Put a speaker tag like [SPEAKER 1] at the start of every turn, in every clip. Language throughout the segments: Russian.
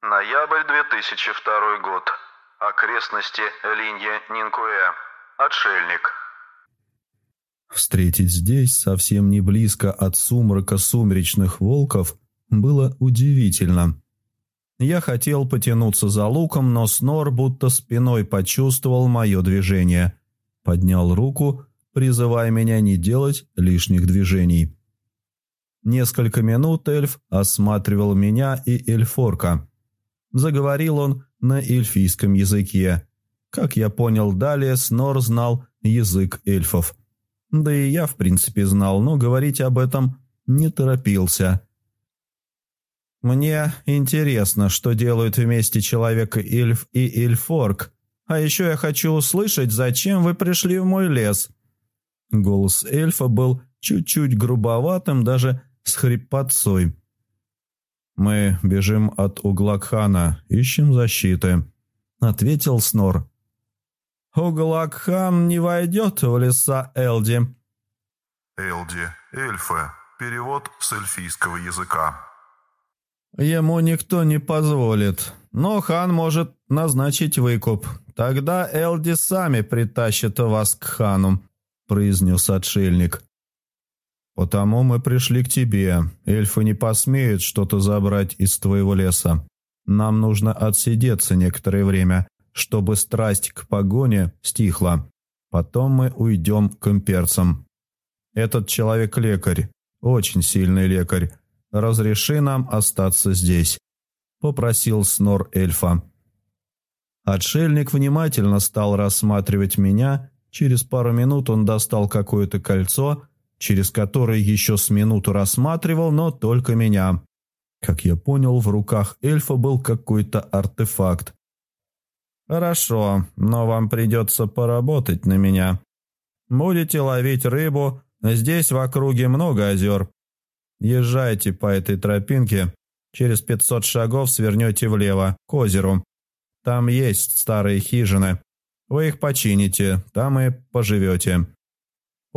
[SPEAKER 1] Ноябрь 2002 год. Окрестности Линья Нинкуэ. Отшельник.
[SPEAKER 2] Встретить здесь, совсем не близко от сумрака сумеречных волков, было удивительно. Я хотел потянуться за луком, но Снор будто спиной почувствовал мое движение. Поднял руку, призывая меня не делать лишних движений. Несколько минут эльф осматривал меня и эльфорка. Заговорил он на эльфийском языке. Как я понял далее, Снор знал язык эльфов. Да и я, в принципе, знал, но говорить об этом не торопился. «Мне интересно, что делают вместе человек-эльф и эльфорк. А еще я хочу услышать, зачем вы пришли в мой лес». Голос эльфа был чуть-чуть грубоватым, даже с хрипотцой. «Мы бежим от угла Кхана, ищем защиты», — ответил Снор. «Углакхан не войдет в леса Элди».
[SPEAKER 3] «Элди, эльфы, перевод с эльфийского языка».
[SPEAKER 2] «Ему никто не позволит, но хан может назначить выкуп. Тогда Элди сами притащат вас к хану», — произнес отшельник. «Потому мы пришли к тебе. Эльфы не посмеют что-то забрать из твоего леса. Нам нужно отсидеться некоторое время, чтобы страсть к погоне стихла. Потом мы уйдем к имперцам. Этот человек лекарь, очень сильный лекарь. Разреши нам остаться здесь», — попросил снор эльфа. Отшельник внимательно стал рассматривать меня. Через пару минут он достал какое-то кольцо — через который еще с минуту рассматривал, но только меня. Как я понял, в руках эльфа был какой-то артефакт. «Хорошо, но вам придется поработать на меня. Будете ловить рыбу, здесь в округе много озер. Езжайте по этой тропинке, через пятьсот шагов свернете влево, к озеру. Там есть старые хижины. Вы их почините, там и поживете.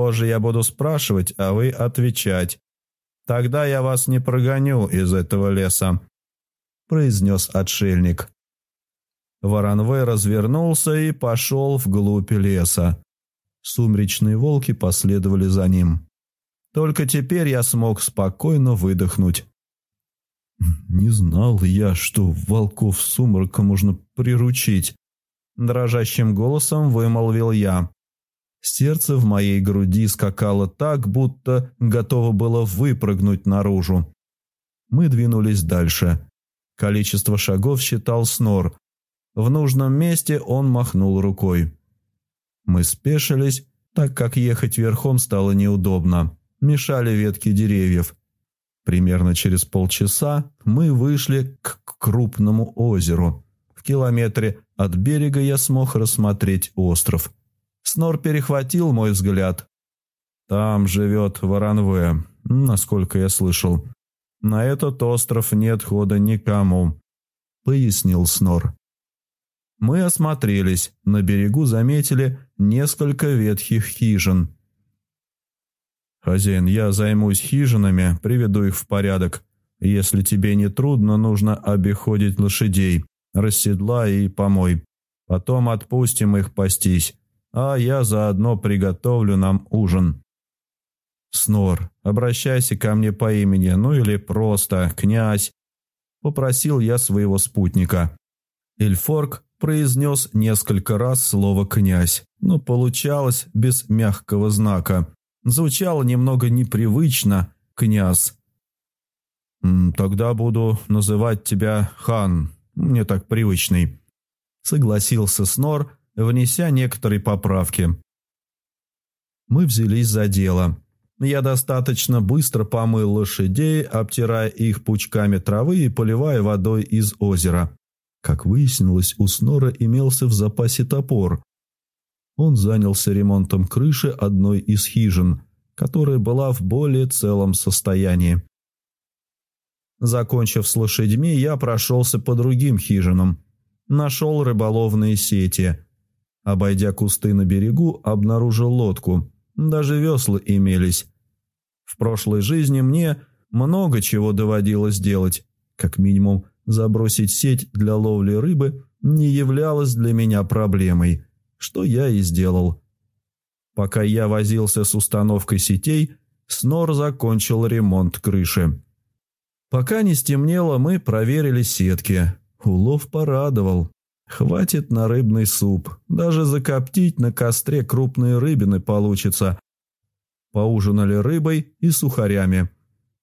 [SPEAKER 2] Позже я буду спрашивать, а вы отвечать. Тогда я вас не прогоню из этого леса», – произнес отшельник. Воронвей развернулся и пошел вглубь леса. Сумречные волки последовали за ним. Только теперь я смог спокойно выдохнуть. «Не знал я, что волков сумрака можно приручить», – дрожащим голосом вымолвил я. Сердце в моей груди скакало так, будто готово было выпрыгнуть наружу. Мы двинулись дальше. Количество шагов считал Снор. В нужном месте он махнул рукой. Мы спешились, так как ехать верхом стало неудобно. Мешали ветки деревьев. Примерно через полчаса мы вышли к крупному озеру. В километре от берега я смог рассмотреть остров – Снор перехватил мой взгляд. Там живет Воронве, насколько я слышал. На этот остров нет хода никому, пояснил Снор. Мы осмотрелись, на берегу заметили несколько ветхих хижин. «Хозяин, я займусь хижинами, приведу их в порядок. Если тебе не трудно, нужно обиходить лошадей, расседлай и помой. Потом отпустим их пастись а я заодно приготовлю нам ужин. Снор, обращайся ко мне по имени, ну или просто князь, попросил я своего спутника. Эльфорг произнес несколько раз слово «князь», но получалось без мягкого знака. Звучало немного непривычно «княз». «Тогда буду называть тебя хан, мне так привычный», — согласился Снор, внеся некоторые поправки. Мы взялись за дело. Я достаточно быстро помыл лошадей, обтирая их пучками травы и поливая водой из озера. Как выяснилось, у Снора имелся в запасе топор. Он занялся ремонтом крыши одной из хижин, которая была в более целом состоянии. Закончив с лошадьми, я прошелся по другим хижинам. Нашел рыболовные сети – Обойдя кусты на берегу, обнаружил лодку. Даже весла имелись. В прошлой жизни мне много чего доводилось делать. Как минимум, забросить сеть для ловли рыбы не являлось для меня проблемой, что я и сделал. Пока я возился с установкой сетей, Снор закончил ремонт крыши. Пока не стемнело, мы проверили сетки. Улов порадовал. Хватит на рыбный суп. Даже закоптить на костре крупные рыбины получится. Поужинали рыбой и сухарями.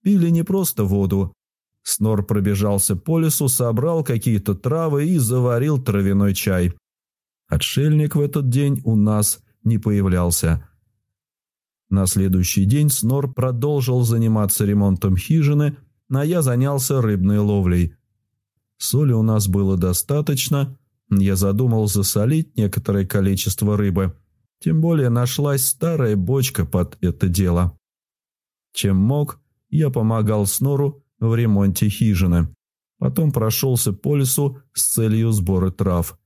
[SPEAKER 2] Пили не просто воду. Снор пробежался по лесу, собрал какие-то травы и заварил травяной чай. Отшельник в этот день у нас не появлялся. На следующий день Снор продолжил заниматься ремонтом хижины, а я занялся рыбной ловлей. Соли у нас было достаточно, я задумал засолить некоторое количество рыбы. Тем более нашлась старая бочка под это дело. Чем мог, я помогал Снору в ремонте хижины. Потом прошелся по лесу с целью сбора трав.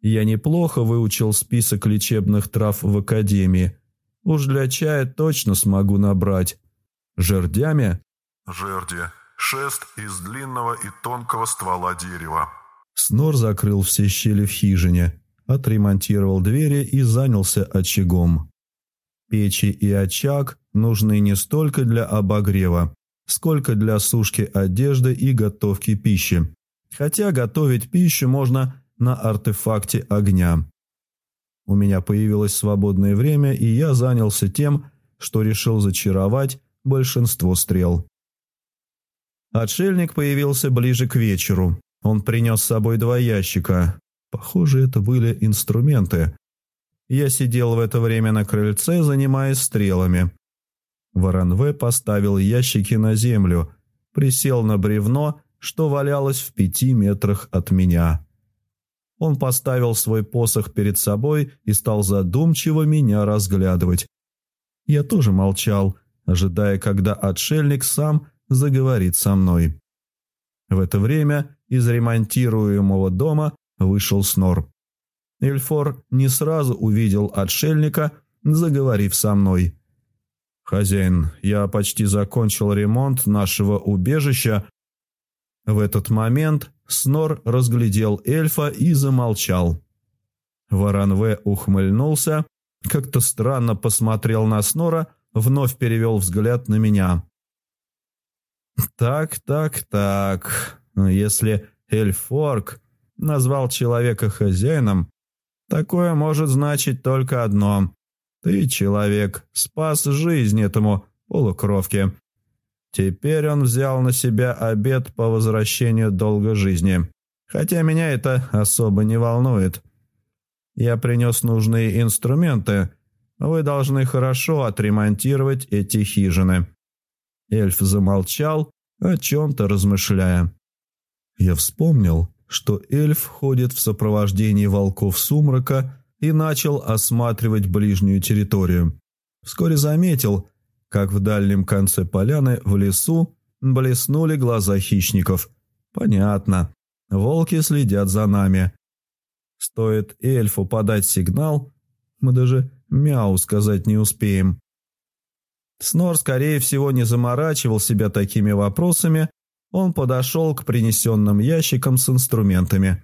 [SPEAKER 2] Я неплохо выучил список лечебных трав в академии. Уж для чая точно смогу набрать. Жердями?
[SPEAKER 3] Жерди. Шест из длинного и тонкого ствола дерева.
[SPEAKER 2] Снор закрыл все щели в хижине, отремонтировал двери и занялся очагом. Печи и очаг нужны не столько для обогрева, сколько для сушки одежды и готовки пищи. Хотя готовить пищу можно на артефакте огня. У меня появилось свободное время, и я занялся тем, что решил зачаровать большинство стрел. Отшельник появился ближе к вечеру. Он принес с собой два ящика. Похоже, это были инструменты. Я сидел в это время на крыльце, занимаясь стрелами. Воронве поставил ящики на землю, присел на бревно, что валялось в пяти метрах от меня. Он поставил свой посох перед собой и стал задумчиво меня разглядывать. Я тоже молчал, ожидая, когда отшельник сам заговорит со мной. В это время из ремонтируемого дома вышел Снор. Эльфор не сразу увидел отшельника, заговорив со мной. «Хозяин, я почти закончил ремонт нашего убежища». В этот момент Снор разглядел эльфа и замолчал. Варанве ухмыльнулся, как-то странно посмотрел на Снора, вновь перевел взгляд на меня. «Так, так, так. Если Эльфорк назвал человека хозяином, такое может значить только одно. Ты, человек, спас жизнь этому полукровке. Теперь он взял на себя обед по возвращению долга жизни. Хотя меня это особо не волнует. Я принес нужные инструменты. Вы должны хорошо отремонтировать эти хижины». Эльф замолчал, о чем-то размышляя. Я вспомнил, что эльф ходит в сопровождении волков сумрака и начал осматривать ближнюю территорию. Вскоре заметил, как в дальнем конце поляны в лесу блеснули глаза хищников. Понятно. Волки следят за нами. Стоит эльфу подать сигнал, мы даже мяу сказать не успеем. Снор, скорее всего, не заморачивал себя такими вопросами, он подошел к принесенным ящикам с инструментами.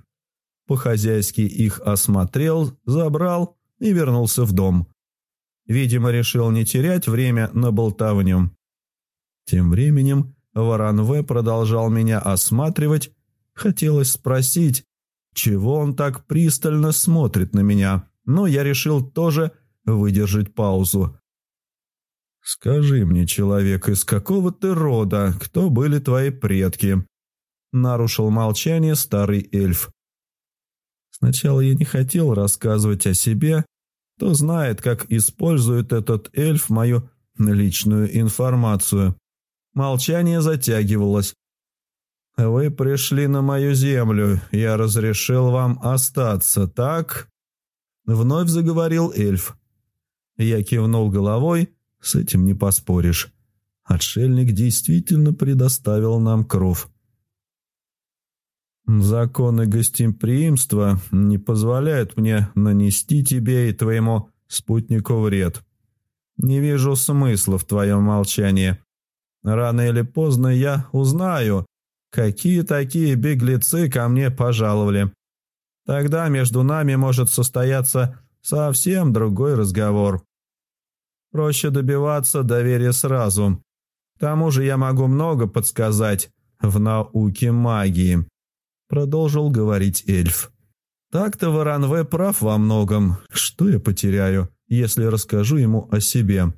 [SPEAKER 2] По-хозяйски их осмотрел, забрал и вернулся в дом. Видимо, решил не терять время на болтовню. Тем временем Варанве продолжал меня осматривать. Хотелось спросить, чего он так пристально смотрит на меня, но я решил тоже выдержать паузу. «Скажи мне, человек, из какого ты рода? Кто были твои предки?» Нарушил молчание старый эльф. Сначала я не хотел рассказывать о себе, кто знает, как использует этот эльф мою личную информацию. Молчание затягивалось. «Вы пришли на мою землю, я разрешил вам остаться, так?» Вновь заговорил эльф. Я кивнул головой, с этим не поспоришь. Отшельник действительно предоставил нам кров. Законы гостеприимства не позволяют мне нанести тебе и твоему спутнику вред. Не вижу смысла в твоем молчании. Рано или поздно я узнаю, Какие такие беглецы ко мне пожаловали? Тогда между нами может состояться совсем другой разговор. Проще добиваться доверия сразу. К тому же я могу много подсказать в науке магии», — продолжил говорить эльф. «Так-то Варанве прав во многом. Что я потеряю, если расскажу ему о себе?»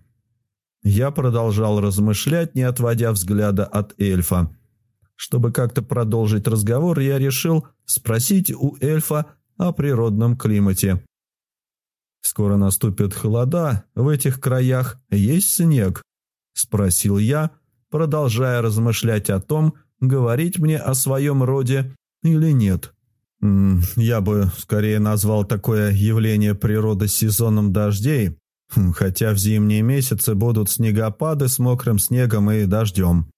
[SPEAKER 2] Я продолжал размышлять, не отводя взгляда от эльфа. Чтобы как-то продолжить разговор, я решил спросить у эльфа о природном климате. «Скоро наступят холода, в этих краях есть снег?» – спросил я, продолжая размышлять о том, говорить мне о своем роде или нет. Я бы скорее назвал такое явление природы сезоном дождей, хм, хотя в зимние месяцы будут снегопады с мокрым снегом и дождем.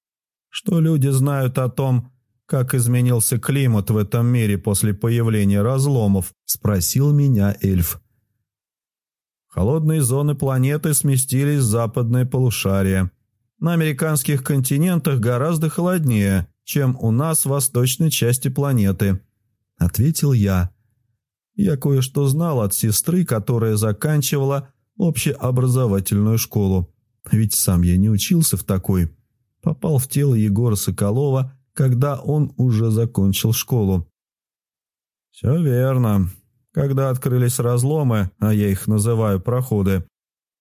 [SPEAKER 2] Что люди знают о том, как изменился климат в этом мире после появления разломов, спросил меня эльф. Холодные зоны планеты сместились в западное полушарие. На американских континентах гораздо холоднее, чем у нас в восточной части планеты», — ответил я. Я кое-что знал от сестры, которая заканчивала общеобразовательную школу. Ведь сам я не учился в такой. Попал в тело Егора Соколова, когда он уже закончил школу. «Все верно. Когда открылись разломы, а я их называю проходы,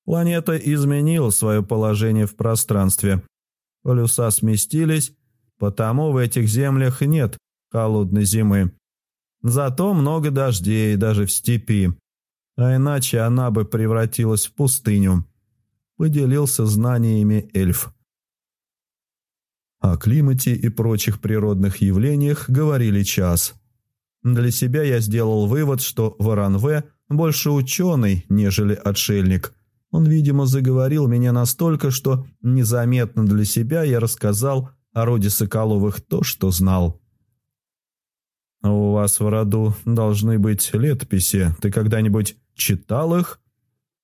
[SPEAKER 2] планета изменила свое положение в пространстве. Полюса сместились, потому в этих землях нет холодной зимы. Зато много дождей даже в степи, а иначе она бы превратилась в пустыню. Поделился знаниями эльф. О климате и прочих природных явлениях говорили час. Для себя я сделал вывод, что Варанве больше ученый, нежели отшельник. Он, видимо, заговорил меня настолько, что незаметно для себя я рассказал о роде Соколовых то, что знал. «У вас в роду должны быть летописи. Ты когда-нибудь читал их?»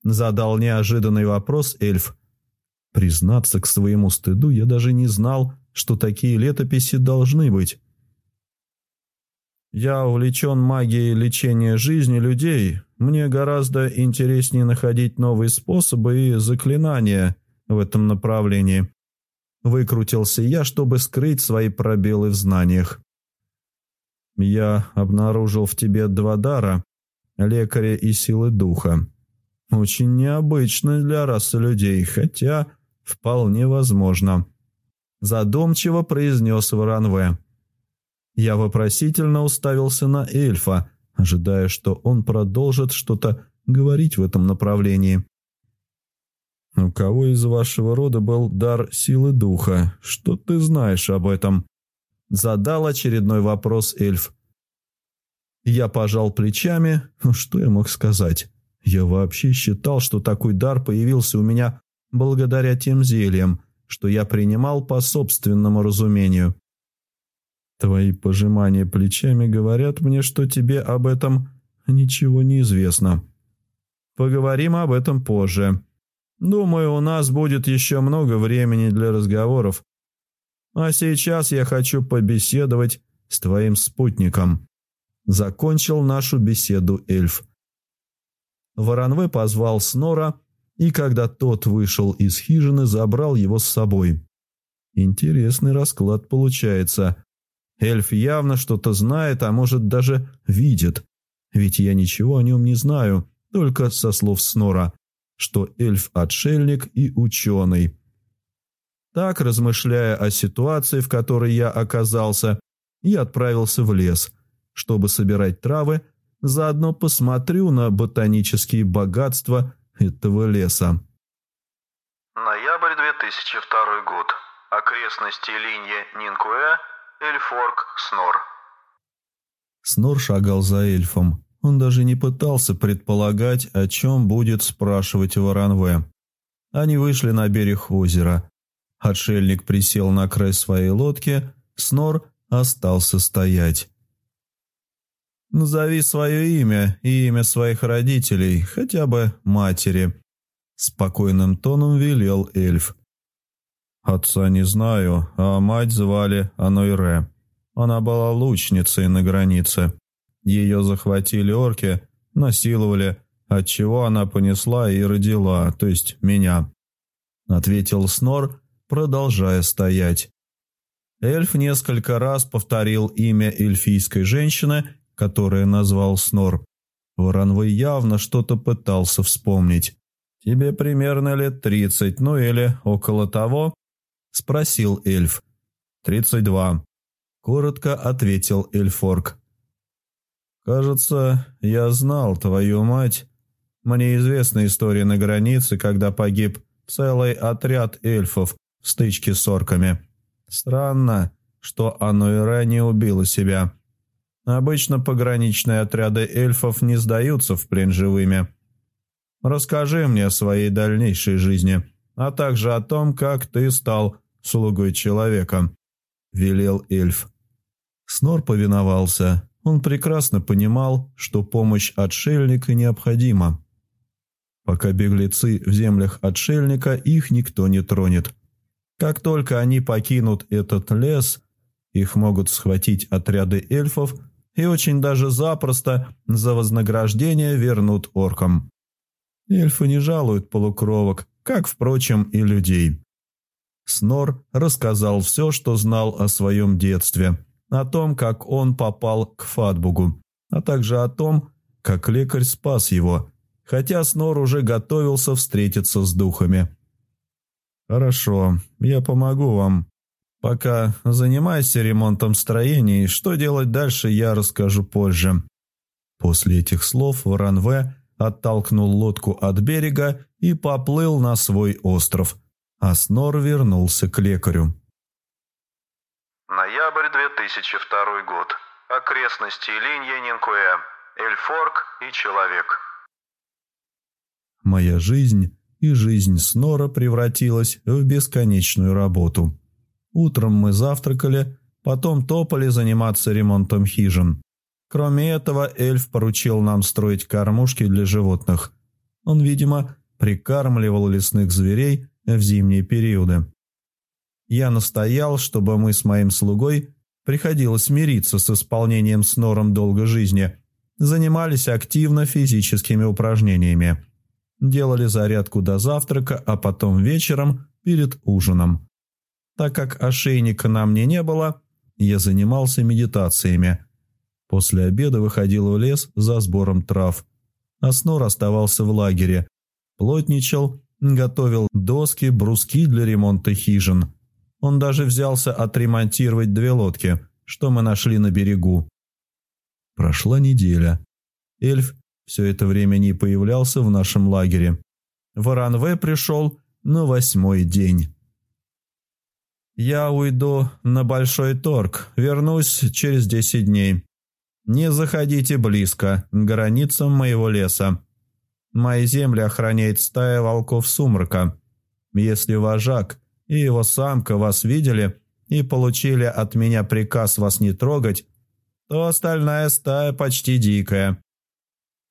[SPEAKER 2] Задал неожиданный вопрос эльф. Признаться к своему стыду, я даже не знал, что такие летописи должны быть. Я увлечен магией лечения жизни людей. Мне гораздо интереснее находить новые способы и заклинания в этом направлении. Выкрутился я, чтобы скрыть свои пробелы в знаниях. Я обнаружил в тебе два дара – лекаря и силы духа. Очень необычно для расы людей, хотя вполне возможно. Задумчиво произнес Воронве. Я вопросительно уставился на эльфа, ожидая, что он продолжит что-то говорить в этом направлении. «У кого из вашего рода был дар силы духа? Что ты знаешь об этом?» Задал очередной вопрос эльф. Я пожал плечами. Что я мог сказать? Я вообще считал, что такой дар появился у меня благодаря тем зельям, что я принимал по собственному разумению. Твои пожимания плечами говорят мне, что тебе об этом ничего не известно. Поговорим об этом позже. Думаю, у нас будет еще много времени для разговоров. А сейчас я хочу побеседовать с твоим спутником. Закончил нашу беседу эльф. Воронве позвал Снора, и когда тот вышел из хижины, забрал его с собой. Интересный расклад получается. Эльф явно что-то знает, а может даже видит. Ведь я ничего о нем не знаю, только со слов Снора что эльф – отшельник и ученый. Так, размышляя о ситуации, в которой я оказался, я отправился в лес, чтобы собирать травы, заодно посмотрю на ботанические богатства этого леса.
[SPEAKER 1] Ноябрь 2002 год. Окрестности линии Нинкуэ, Эльфорк, Снор.
[SPEAKER 2] Снор шагал за эльфом. Он даже не пытался предполагать, о чем будет спрашивать Воронве. Они вышли на берег озера. Отшельник присел на край своей лодки, Снор остался стоять. «Назови свое имя и имя своих родителей, хотя бы матери», – спокойным тоном велел эльф. «Отца не знаю, а мать звали Анойре», Она была лучницей на границе. Ее захватили орки, насиловали, отчего она понесла и родила, то есть меня. Ответил Снор, продолжая стоять. Эльф несколько раз повторил имя эльфийской женщины, которое назвал Снор. Воронвой явно что-то пытался вспомнить. «Тебе примерно лет тридцать, ну или около того?» – спросил эльф. «Тридцать два», – коротко ответил эльфорг. «Кажется, я знал твою мать. Мне известна история на границе, когда погиб целый отряд эльфов в стычке с орками. Странно, что оно и ранее убило себя. Обычно пограничные отряды эльфов не сдаются в плен живыми. Расскажи мне о своей дальнейшей жизни, а также о том, как ты стал слугой человека», — велел эльф. Снор повиновался. Он прекрасно понимал, что помощь отшельника необходима. Пока беглецы в землях отшельника, их никто не тронет. Как только они покинут этот лес, их могут схватить отряды эльфов и очень даже запросто за вознаграждение вернут оркам. Эльфы не жалуют полукровок, как, впрочем, и людей. Снор рассказал все, что знал о своем детстве, о том, как он попал к Фатбугу, а также о том, как лекарь спас его, хотя Снор уже готовился встретиться с духами. «Хорошо, я помогу вам. Пока занимайся ремонтом строений, что делать дальше, я расскажу позже». После этих слов Воронве оттолкнул лодку от берега и поплыл на свой остров, а Снор вернулся к лекарю.
[SPEAKER 1] Ноябрь 2002 год. Окрестности Линья Нинкуэ. Эльфорг и Человек.
[SPEAKER 2] Моя жизнь и жизнь Снора превратилась в бесконечную работу. Утром мы завтракали, потом топали заниматься ремонтом хижин. Кроме этого, эльф поручил нам строить кормушки для животных. Он, видимо, прикармливал лесных зверей в зимние периоды. Я настоял, чтобы мы с моим слугой приходилось мириться с исполнением с нором долга жизни, занимались активно физическими упражнениями, делали зарядку до завтрака, а потом вечером перед ужином. Так как ошейника на мне не было, я занимался медитациями. После обеда выходил в лес за сбором трав. Основ оставался в лагере. Плотничал, готовил доски, бруски для ремонта хижин. Он даже взялся отремонтировать две лодки, что мы нашли на берегу. Прошла неделя. Эльф все это время не появлялся в нашем лагере. Варанве пришел на восьмой день. «Я уйду на большой торг, вернусь через десять дней. Не заходите близко к границам моего леса. Мои земли охраняет стая волков сумрака. Если вожак и его самка вас видели и получили от меня приказ вас не трогать, то остальная стая почти дикая.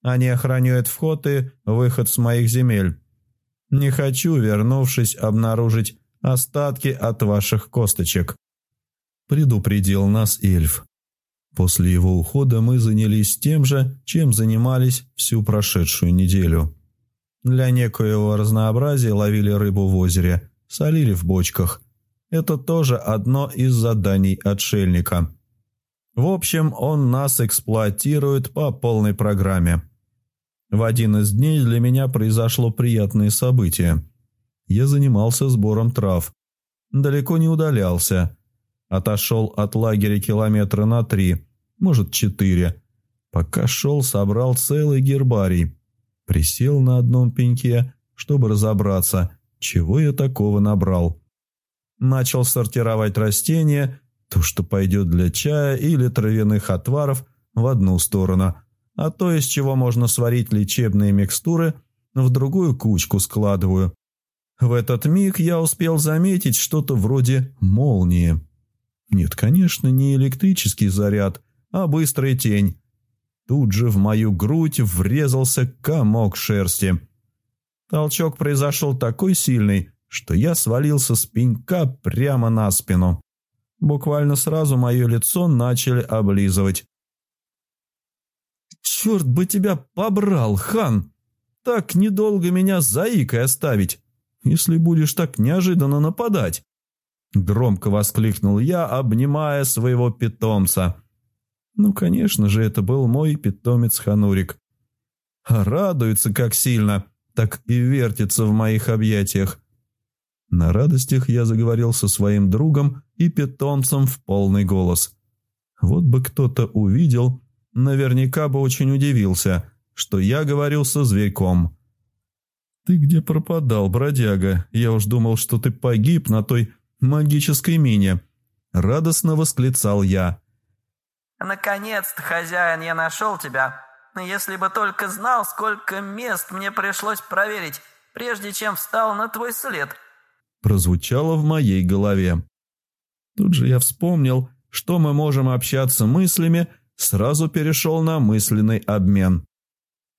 [SPEAKER 2] Они охраняют вход и выход с моих земель. Не хочу, вернувшись, обнаружить остатки от ваших косточек», – предупредил нас эльф. После его ухода мы занялись тем же, чем занимались всю прошедшую неделю. Для некоего разнообразия ловили рыбу в озере – солили в бочках. Это тоже одно из заданий отшельника. В общем, он нас эксплуатирует по полной программе. В один из дней для меня произошло приятное событие. Я занимался сбором трав. Далеко не удалялся. Отошел от лагеря километра на три, может четыре. Пока шел, собрал целый гербарий. Присел на одном пеньке, чтобы разобраться, чего я такого набрал? Начал сортировать растения, то, что пойдет для чая или травяных отваров, в одну сторону, а то, из чего можно сварить лечебные микстуры, в другую кучку складываю. В этот миг я успел заметить что-то вроде молнии. Нет, конечно, не электрический заряд, а быстрая тень. Тут же в мою грудь врезался комок шерсти – Толчок произошел такой сильный, что я свалился с пенька прямо на спину. Буквально сразу мое лицо начали облизывать. «Черт бы тебя побрал, хан! Так недолго меня заикой оставить, если будешь так неожиданно нападать!» Громко воскликнул я, обнимая своего питомца. Ну, конечно же, это был мой питомец Ханурик. Радуется как сильно, так и вертится в моих объятиях. На радостях я заговорил со своим другом и питомцем в полный голос. Вот бы кто-то увидел, наверняка бы очень удивился, что я говорил со зверьком. «Ты где пропадал, бродяга? Я уж думал, что ты погиб на той магической мине!» Радостно восклицал я.
[SPEAKER 4] «Наконец-то, хозяин, я нашел тебя. Если бы только знал, сколько мест мне пришлось проверить, прежде чем встал на твой след!»
[SPEAKER 2] Прозвучало в моей голове. Тут же я вспомнил, что мы можем общаться мыслями, сразу перешел на мысленный обмен.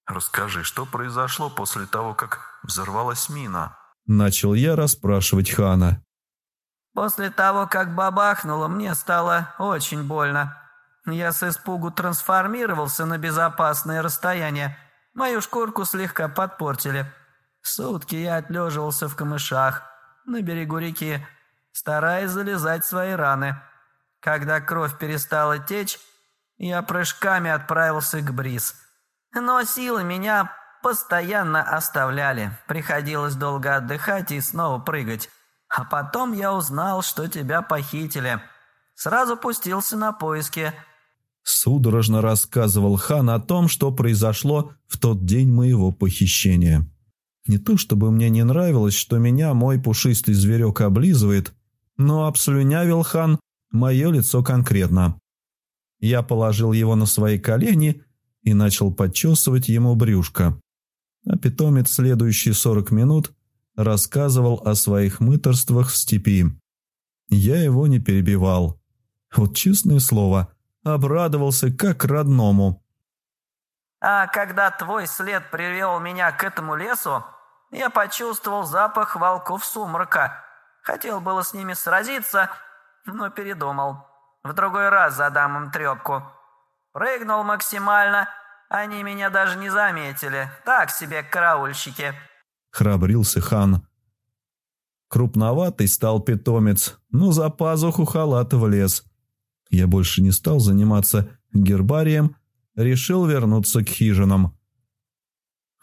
[SPEAKER 3] «Расскажи, что произошло после того, как взорвалась мина?»
[SPEAKER 2] Начал я расспрашивать Хана.
[SPEAKER 4] После того, как бабахнуло, мне стало очень больно. Я с испугу трансформировался на безопасное расстояние. Мою шкурку слегка подпортили. Сутки я отлеживался в камышах на берегу реки, стараясь залезать свои раны. Когда кровь перестала течь, я прыжками отправился к Бриз. Но силы меня постоянно оставляли. Приходилось долго отдыхать и снова прыгать. А потом я узнал, что тебя похитили. Сразу пустился на поиски».
[SPEAKER 2] Судорожно рассказывал хан о том, что произошло в тот день моего похищения. Не то чтобы мне не нравилось, что меня мой пушистый зверек облизывает, но обслюнявил хан мое лицо конкретно. Я положил его на свои колени и начал подчесывать ему брюшко. А питомец следующие сорок минут рассказывал о своих мыторствах в степи. Я его не перебивал. Вот честное слово, обрадовался как родному.
[SPEAKER 4] «А когда твой след привел меня к этому лесу, я почувствовал запах волков сумрака. Хотел было с ними сразиться, но передумал. В другой раз задам им трепку. Прыгнул максимально, они меня даже не заметили. Так себе караульщики»
[SPEAKER 2] храбрился хан. Крупноватый стал питомец, но за пазуху халата влез. Я больше не стал заниматься гербарием, решил вернуться к хижинам.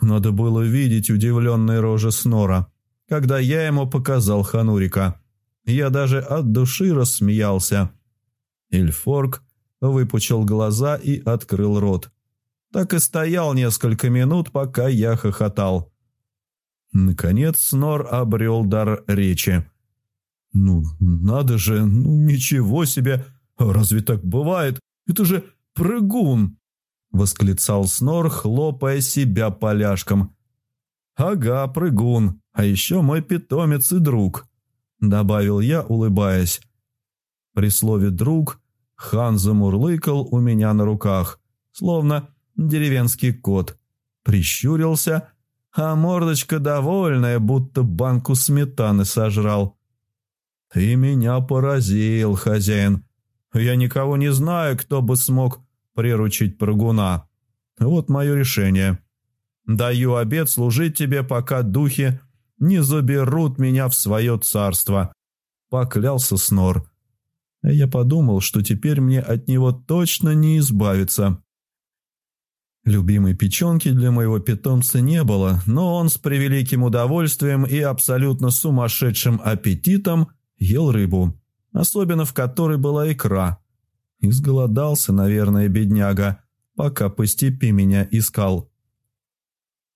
[SPEAKER 2] Надо было видеть удивленные рожи Снора, когда я ему показал Ханурика. Я даже от души рассмеялся. Эльфорг выпучил глаза и открыл рот. Так и стоял несколько минут, пока я хохотал. Наконец Снор обрел дар речи. «Ну, надо же, ну ничего себе! Разве так бывает? Это же прыгун!» Восклицал Снор, хлопая себя поляшком. «Ага, прыгун, а еще мой питомец и друг», добавил я, улыбаясь. При слове «друг» хан замурлыкал у меня на руках, словно деревенский кот, прищурился а мордочка довольная, будто банку сметаны сожрал. «Ты меня поразил, хозяин. Я никого не знаю, кто бы смог приручить прыгуна. Вот мое решение. Даю обед служить тебе, пока духи не заберут меня в свое царство», — поклялся Снор. Я подумал, что теперь мне от него точно не избавиться. Любимой печенки для моего питомца не было, но он с превеликим удовольствием и абсолютно сумасшедшим аппетитом ел рыбу, особенно в которой была икра. Изголодался, наверное, бедняга, пока по степи меня искал.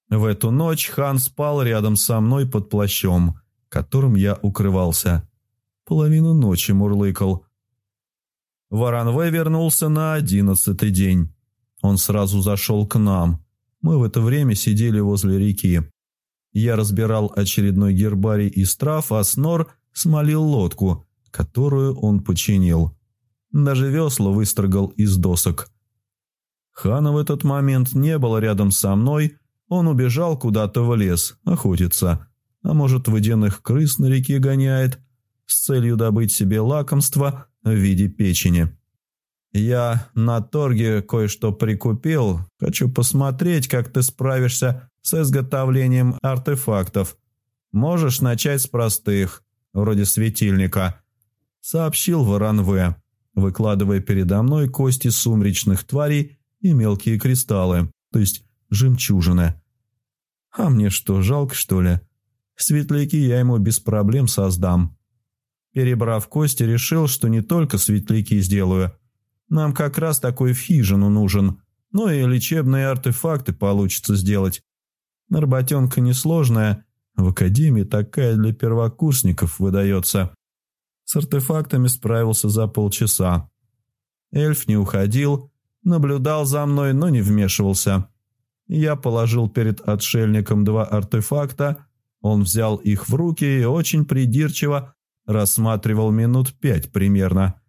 [SPEAKER 2] В эту ночь хан спал рядом со мной под плащом, которым я укрывался. Половину ночи мурлыкал. Варанве вернулся на одиннадцатый день. Он сразу зашел к нам. Мы в это время сидели возле реки. Я разбирал очередной гербарий из трав, а Снор смолил лодку, которую он починил. Даже весла выстрогал из досок. Хана в этот момент не было рядом со мной, он убежал куда-то в лес, охотиться. А может, водяных крыс на реке гоняет, с целью добыть себе лакомство, в виде печени. «Я на торге кое-что прикупил. Хочу посмотреть, как ты справишься с изготовлением артефактов. Можешь начать с простых, вроде светильника», — сообщил Варанве, выкладывая передо мной кости сумречных тварей и мелкие кристаллы, то есть жемчужины. «А мне что, жалко, что ли?» Светляки я ему без проблем создам. Перебрав кости, решил, что не только светляки сделаю. Нам как раз такой в хижину нужен, но и лечебные артефакты получится сделать. Работенка несложная, в академии такая для первокурсников выдается. С артефактами справился за полчаса. Эльф не уходил, наблюдал за мной, но не вмешивался. Я положил перед отшельником два артефакта, он взял их в руки и очень придирчиво рассматривал минут пять примерно.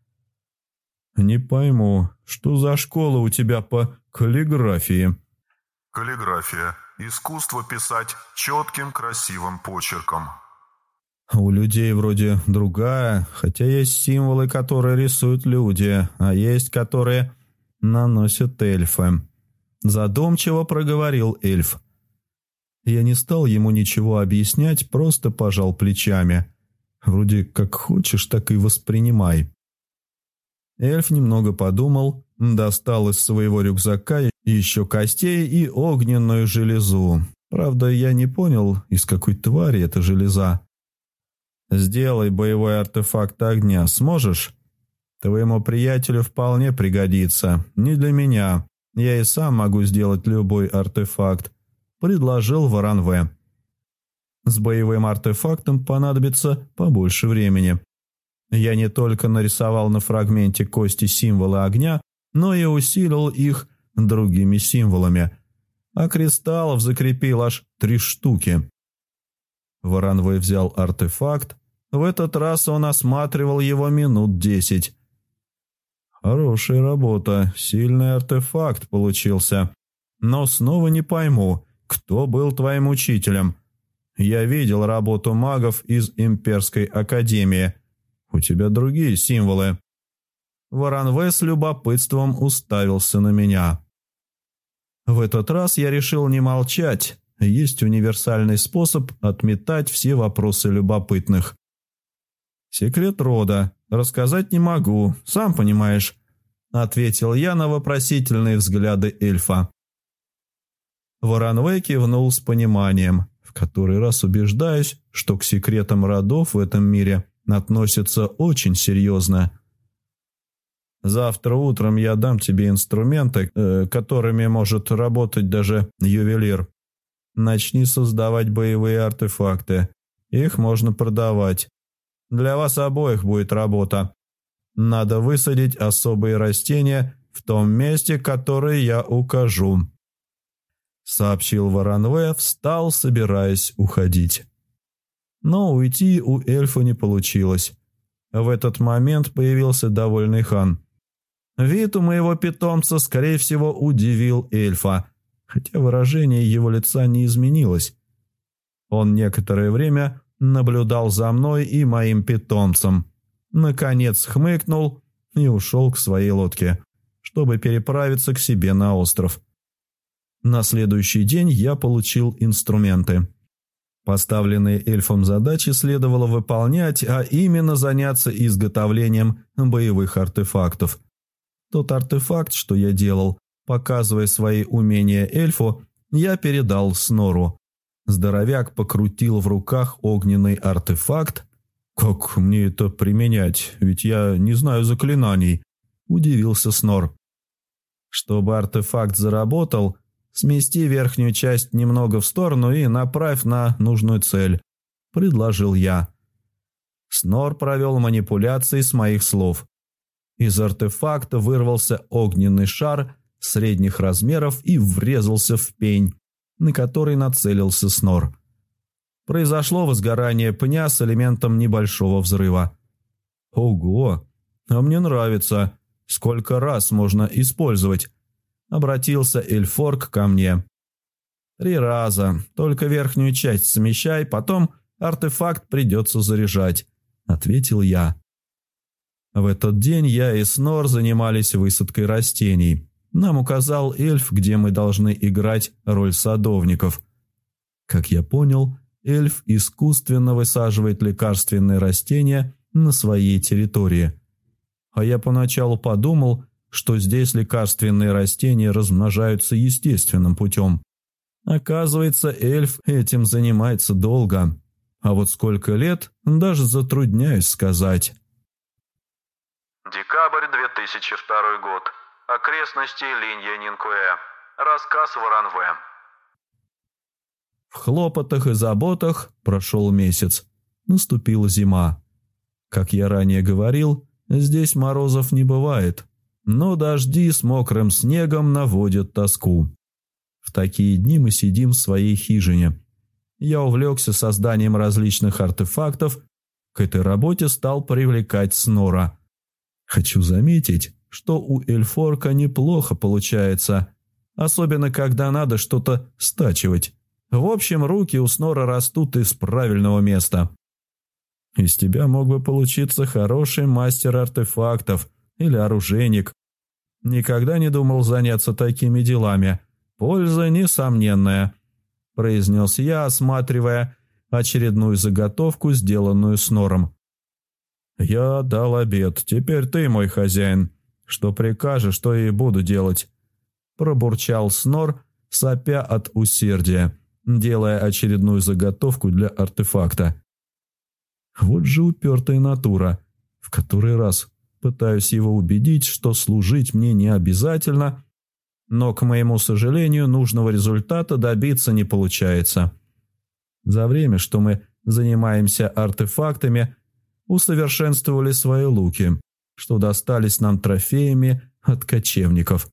[SPEAKER 2] «Не пойму, что за школа у тебя по каллиграфии?»
[SPEAKER 3] Каллиграфия – искусство писать четким красивым почерком.
[SPEAKER 2] «У людей вроде другая, хотя есть символы, которые рисуют люди, а есть, которые наносят эльфы». Задумчиво проговорил эльф. Я не стал ему ничего объяснять, просто пожал плечами. Вроде как хочешь, так и воспринимай. Эльф немного подумал, достал из своего рюкзака еще костей и огненную железу. Правда, я не понял, из какой твари эта железа. «Сделай боевой артефакт огня, сможешь?» «Твоему приятелю вполне пригодится. Не для меня. Я и сам могу сделать любой артефакт предложил Варанве. С боевым артефактом понадобится побольше времени. Я не только нарисовал на фрагменте кости символы огня, но и усилил их другими символами, а кристаллов закрепил аж три штуки. Варанвой взял артефакт, в этот раз он осматривал его минут десять. Хорошая работа, сильный артефакт получился. Но снова не пойму, кто был твоим учителем? Я видел работу магов из Имперской Академии. У тебя другие символы. Варанве с любопытством уставился на меня. В этот раз я решил не молчать. Есть универсальный способ отметать все вопросы любопытных. «Секрет рода. Рассказать не могу, сам понимаешь», — ответил я на вопросительные взгляды эльфа. Воронвей кивнул с пониманием, в который раз убеждаюсь, что к секретам родов в этом мире относятся очень серьезно. Завтра утром я дам тебе инструменты, э, которыми может работать даже ювелир. Начни создавать боевые артефакты. Их можно продавать. Для вас обоих будет работа. Надо высадить особые растения в том месте, которое я укажу сообщил Варанве, встал, собираясь уходить. Но уйти у эльфа не получилось. В этот момент появился довольный хан. Вид у моего питомца, скорее всего, удивил эльфа, хотя выражение его лица не изменилось. Он некоторое время наблюдал за мной и моим питомцем. Наконец хмыкнул и ушел к своей лодке, чтобы переправиться к себе на остров. На следующий день я получил инструменты. Поставленные эльфом задачи следовало выполнять, а именно заняться изготовлением боевых артефактов. Тот артефакт, что я делал, показывая свои умения эльфу, я передал Снору. Здоровяк покрутил в руках огненный артефакт. «Как мне это применять? Ведь я не знаю заклинаний», – удивился Снор. Чтобы артефакт заработал, Смести верхнюю часть немного в сторону и направь на нужную цель», – предложил я. Снор провел манипуляции с моих слов. Из артефакта вырвался огненный шар средних размеров и врезался в пень, на который нацелился Снор. Произошло возгорание пня с элементом небольшого взрыва. «Ого! А мне нравится. Сколько раз можно использовать?» Обратился Эльфорк ко мне. «Три раза. Только верхнюю часть смещай, потом артефакт придется заряжать», — ответил я. В этот день я и Снор занимались высадкой растений. Нам указал эльф, где мы должны играть роль садовников. Как я понял, эльф искусственно высаживает лекарственные растения на своей территории. А я поначалу подумал, что здесь лекарственные растения размножаются естественным путем. Оказывается, эльф этим занимается долго. А вот сколько лет, даже затрудняюсь сказать.
[SPEAKER 1] Декабрь 2002 год. Окрестности Линья Нинкуэ. Рассказ Воранве.
[SPEAKER 2] В хлопотах и заботах прошел месяц. Наступила зима. Как я ранее говорил, здесь морозов не бывает, но дожди с мокрым снегом наводят тоску. В такие дни мы сидим в своей хижине. Я увлекся созданием различных артефактов, к этой работе стал привлекать Снора. Хочу заметить, что у Эльфорка неплохо получается, особенно когда надо что-то стачивать. В общем, руки у Снора растут из правильного места. Из тебя мог бы получиться хороший мастер артефактов или оружейник. Никогда не думал заняться такими делами. Польза несомненная, произнес я, осматривая очередную заготовку, сделанную Снором. «Я дал обед, теперь ты мой хозяин. Что прикажешь, то и буду делать», – пробурчал Снор, сопя от усердия, делая очередную заготовку для артефакта. Вот же упертая натура. В который раз пытаюсь его убедить, что служить мне не обязательно, но, к моему сожалению, нужного результата добиться не получается. За время, что мы занимаемся артефактами, усовершенствовали свои луки, что достались нам трофеями от кочевников,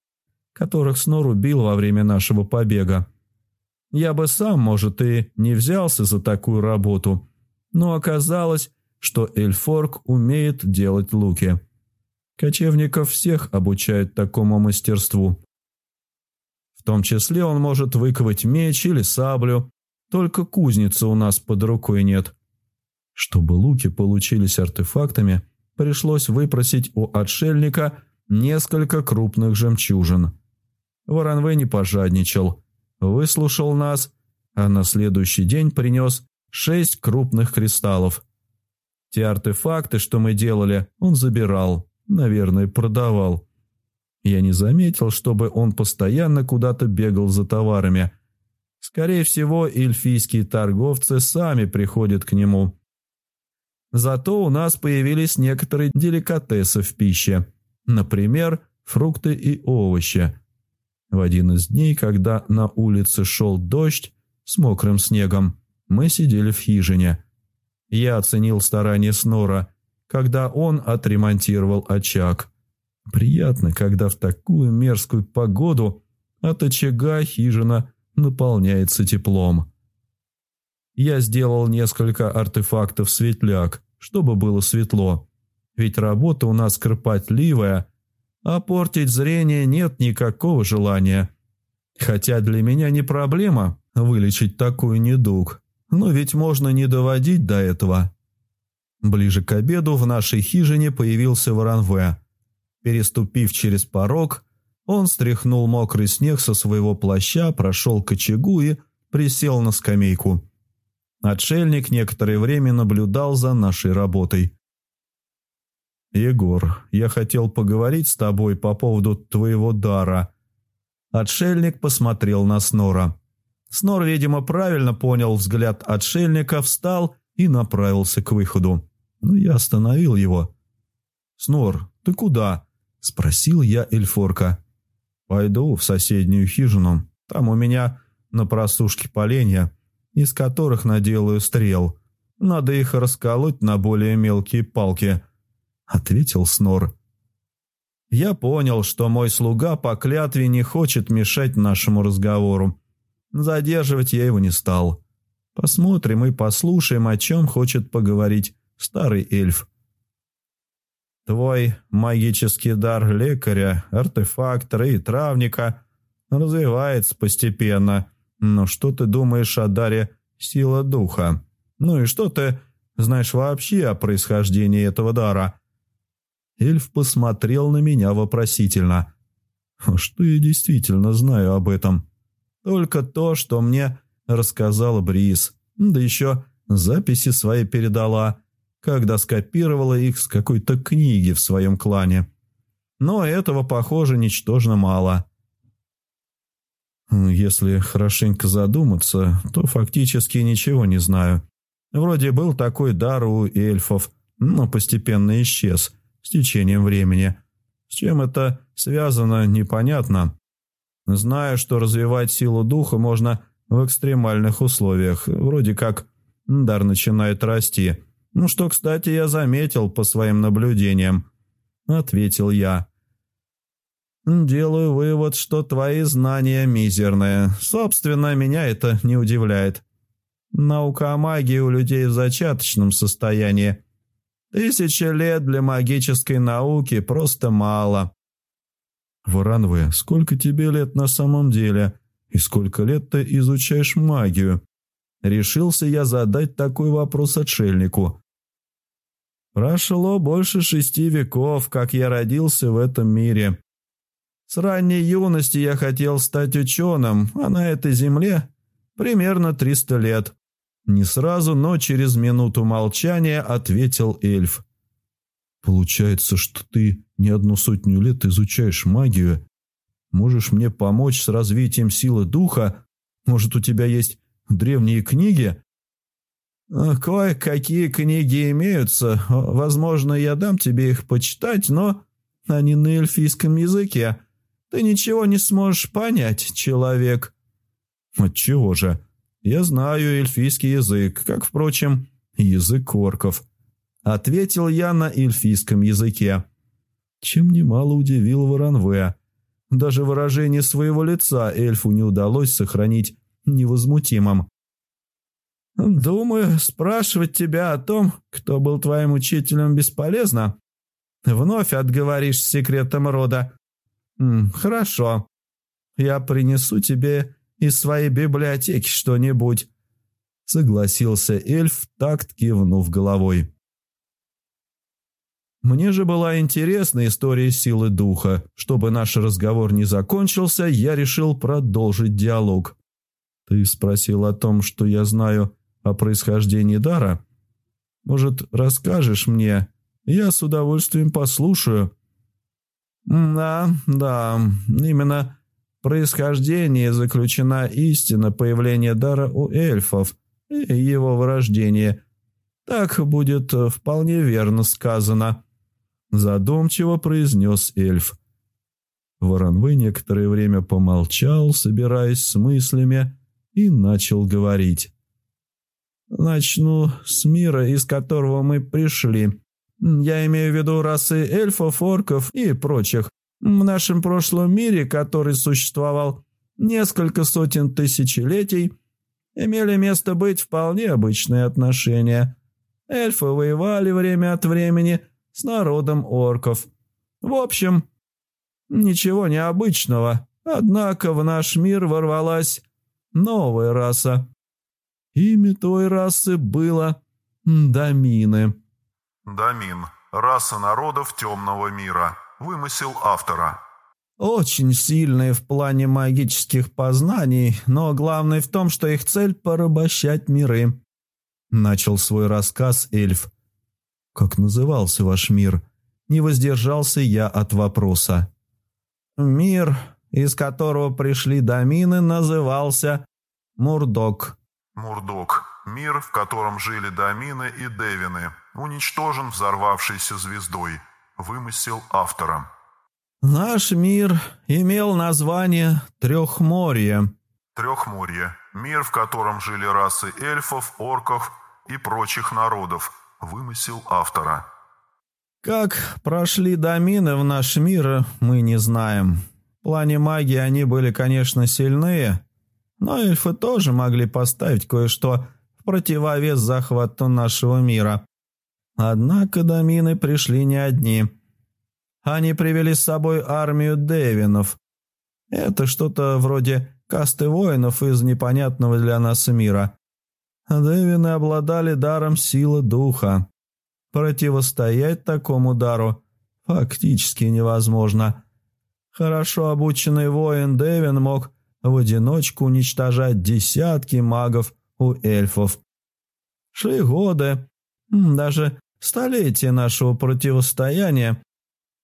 [SPEAKER 2] которых Снор убил во время нашего побега. Я бы сам, может, и не взялся за такую работу – но оказалось, что Эльфорг умеет делать луки. Кочевников всех обучают такому мастерству. В том числе он может выковать меч или саблю, только кузницы у нас под рукой нет. Чтобы луки получились артефактами, пришлось выпросить у отшельника несколько крупных жемчужин. Воронве не пожадничал, выслушал нас, а на следующий день принес шесть крупных кристаллов. Те артефакты, что мы делали, он забирал, наверное, продавал. Я не заметил, чтобы он постоянно куда-то бегал за товарами. Скорее всего, эльфийские торговцы сами приходят к нему. Зато у нас появились некоторые деликатесы в пище. Например, фрукты и овощи. В один из дней, когда на улице шел дождь с мокрым снегом, мы сидели в хижине. Я оценил старания Снора, когда он отремонтировал очаг. Приятно, когда в такую мерзкую погоду от очага хижина наполняется теплом. Я сделал несколько артефактов светляк, чтобы было светло. Ведь работа у нас кропотливая, а портить зрение нет никакого желания. Хотя для меня не проблема вылечить такой недуг. Но ведь можно не доводить до этого. Ближе к обеду в нашей хижине появился Воронве. Переступив через порог, он стряхнул мокрый снег со своего плаща, прошел к очагу и присел на скамейку. Отшельник некоторое время наблюдал за нашей работой. «Егор, я хотел поговорить с тобой по поводу твоего дара». Отшельник посмотрел на Снора. Снор, видимо, правильно понял взгляд отшельника, встал и направился к выходу. Но я остановил его. «Снор, ты куда?» – спросил я Эльфорка. «Пойду в соседнюю хижину. Там у меня на просушке поленья, из которых наделаю стрел. Надо их расколоть на более мелкие палки», – ответил Снор. Я понял, что мой слуга по клятве не хочет мешать нашему разговору, Задерживать я его не стал. Посмотрим и послушаем, о чем хочет поговорить старый эльф. Твой магический дар лекаря, артефактора и травника развивается постепенно. Но что ты думаешь о даре сила духа? Ну и что ты знаешь вообще о происхождении этого дара? Эльф посмотрел на меня вопросительно. Что я действительно знаю об этом? Только то, что мне рассказала Бриз. Да еще записи свои передала, когда скопировала их с какой-то книги в своем клане. Но этого, похоже, ничтожно мало. Если хорошенько задуматься, то фактически ничего не знаю. Вроде был такой дар у эльфов, но постепенно исчез с течением времени. С чем это связано, непонятно. Знаю, что развивать силу духа можно в экстремальных условиях, вроде как дар начинает расти. Ну что, кстати, я заметил по своим наблюдениям. Ответил я. «Делаю вывод, что твои знания мизерные. Собственно, меня это не удивляет. Наука о магии у людей в зачаточном состоянии. Тысяча лет для магической науки просто мало». «Варанве, сколько тебе лет на самом деле? И сколько лет ты изучаешь магию?» Решился я задать такой вопрос отшельнику. «Прошло больше шести веков, как я родился в этом мире», с ранней юности я хотел стать ученым, а на этой земле примерно 300 лет. Не сразу, но через минуту молчания ответил эльф. «Получается, что ты не одну сотню лет изучаешь магию. Можешь мне помочь с развитием силы духа? Может, у тебя есть древние книги?» «Кое-какие книги имеются. Возможно, я дам тебе их почитать, но они на эльфийском языке. Ты ничего не сможешь понять, человек». «Отчего же? Я знаю эльфийский язык, как, впрочем, язык орков». Ответил я на эльфийском языке. Чем немало удивил Воронве. Даже выражение своего лица эльфу не удалось сохранить невозмутимым. «Думаю, спрашивать тебя о том, кто был твоим учителем, бесполезно. Вновь отговоришь секретом рода. «Хорошо. Я принесу тебе из своей библиотеки что-нибудь», — согласился эльф, такт кивнув головой. Мне же была интересна история силы духа. Чтобы наш разговор не закончился, я решил продолжить диалог. «Ты спросил о том, что я знаю о происхождении дара? Может, расскажешь мне? Я с удовольствием послушаю». Да, да, именно происхождение заключена истина появления дара у эльфов и его вырождение. Так будет вполне верно сказано. Задумчиво произнес эльф. Воронвы некоторое время помолчал, собираясь с мыслями, и начал говорить. «Начну с мира, из которого мы пришли. Я имею в виду расы эльфов, орков и прочих. В нашем прошлом мире, который существовал несколько сотен тысячелетий, имели место быть вполне обычные отношения. Эльфы воевали время от времени с народом орков. В общем, ничего необычного. Однако в наш мир ворвалась новая раса. Имя той расы было Дамины.
[SPEAKER 3] Дамин. Раса народов темного мира. Вымысел автора.
[SPEAKER 4] Очень сильные в плане магических познаний, но главное в том, что их цель – порабощать миры. Начал свой рассказ эльф. «Как назывался ваш мир?» Не воздержался я от вопроса. «Мир, из которого пришли домины, назывался Мурдок».
[SPEAKER 3] Мурдок. Мир, в котором жили домины и девины, уничтожен взорвавшейся звездой. Вымысел автора.
[SPEAKER 4] Наш мир имел название Трехморье.
[SPEAKER 3] Трехморье. Мир, в котором жили расы эльфов, орков и прочих народов. Вымысел автора.
[SPEAKER 4] Как прошли домины в наш мир, мы не знаем. В плане магии они были, конечно, сильные, но эльфы тоже могли поставить кое-что в противовес захвату нашего мира. Однако домины пришли не одни. Они привели с собой армию девинов. Это что-то вроде касты воинов из непонятного для нас мира. Девины обладали даром силы духа. Противостоять такому дару
[SPEAKER 2] фактически невозможно. Хорошо обученный воин Дэвин мог в одиночку уничтожать десятки магов у эльфов. Шли годы, даже столетия нашего противостояния.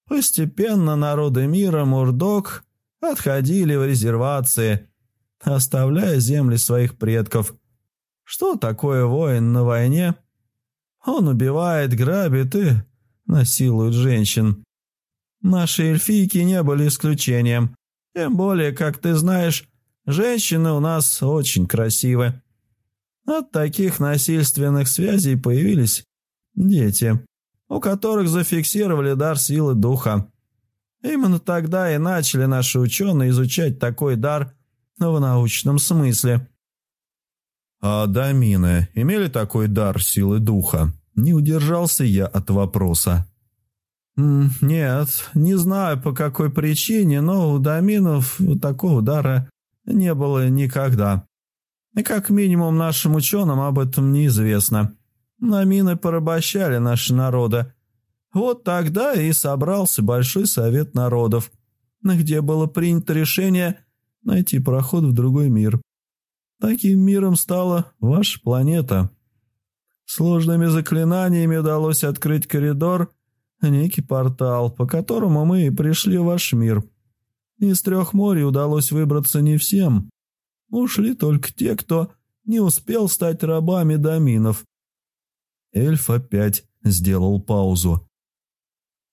[SPEAKER 2] Постепенно народы мира Мурдок отходили в резервации, оставляя земли своих предков. Что такое воин на войне? Он убивает, грабит и насилует женщин. Наши эльфийки не были исключением. Тем более, как ты знаешь, женщины у нас очень красивы. От таких насильственных связей появились дети, у которых зафиксировали дар силы духа. Именно тогда и начали наши ученые изучать такой дар в научном смысле.
[SPEAKER 3] А дамины имели такой дар силы духа? Не удержался я от вопроса.
[SPEAKER 2] «Нет, не знаю по какой причине, но у доминов такого дара не было никогда. И как минимум нашим ученым об этом неизвестно. Намины порабощали наши народы. Вот тогда и собрался Большой Совет Народов, где было принято решение найти проход в другой мир. Таким миром стала ваша планета. Сложными заклинаниями удалось открыть коридор, некий портал, по которому мы и пришли в ваш мир. Из трех морей удалось выбраться не всем. Ушли только те, кто не успел стать рабами доминов. Эльф опять сделал паузу.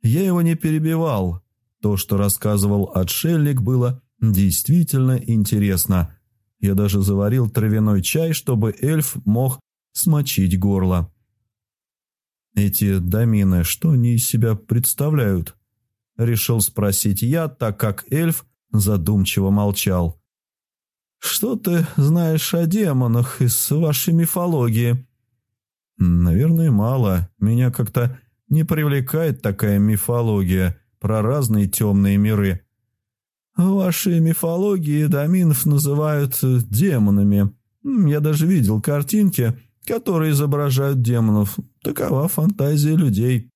[SPEAKER 2] Я его не перебивал. То, что рассказывал отшельник, было действительно интересно. Я даже заварил травяной чай, чтобы эльф мог смочить горло. «Эти домины, что они из себя представляют?» Решил спросить я, так как эльф задумчиво молчал. «Что ты знаешь о демонах из вашей мифологии?» «Наверное, мало. Меня как-то не привлекает такая мифология про разные темные миры». «В вашей мифологии доминов называют демонами. Я даже видел картинки, которые изображают демонов. Такова фантазия людей.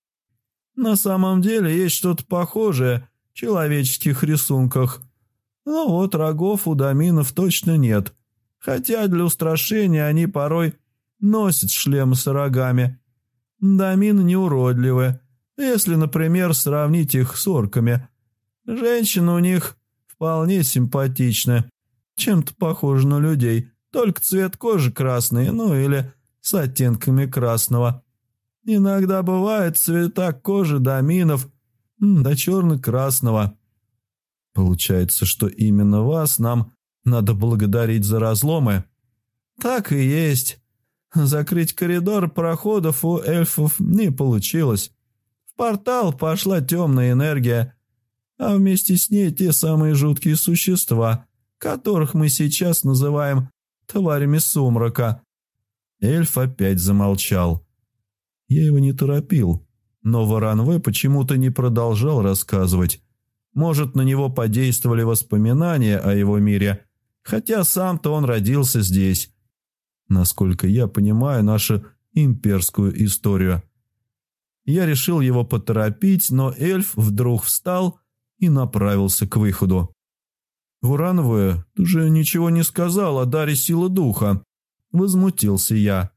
[SPEAKER 2] На самом деле есть что-то похожее в человеческих рисунках. Но вот рогов у доминов точно нет. Хотя для устрашения они порой носят шлемы с рогами. Домины неуродливы, если, например, сравнить их с орками. Женщины у них вполне симпатичны, чем-то похожи на людей, только цвет кожи красный, ну или с оттенками красного. Иногда бывает цвета кожи доминов до черно-красного. Получается, что именно вас нам надо благодарить за разломы? Так и есть. Закрыть коридор проходов у эльфов не получилось. В портал пошла темная энергия, а вместе с ней те самые жуткие существа, которых мы сейчас называем тварями сумрака. Эльф опять замолчал. Я его не торопил, но Варанве почему-то не продолжал рассказывать. Может, на него подействовали воспоминания о его мире, хотя сам-то он родился здесь. Насколько я понимаю нашу имперскую историю. Я решил его поторопить, но эльф вдруг встал и направился к выходу. «Вуранве, ты же ничего не сказал о даре силы духа», Возмутился я.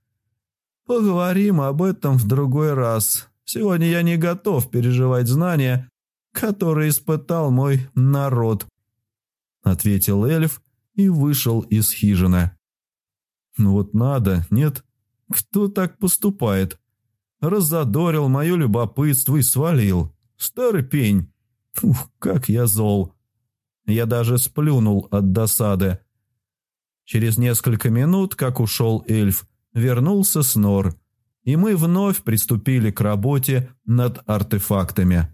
[SPEAKER 2] «Поговорим об этом в другой раз. Сегодня я не готов переживать знания, которые испытал мой народ», — ответил эльф и вышел из хижины. «Ну вот надо, нет? Кто так поступает?» Разодорил мое любопытство и свалил. Старый пень. Ух, как я зол. Я даже сплюнул от досады. Через несколько минут, как ушел эльф, вернулся Снор, и мы вновь приступили к работе над артефактами.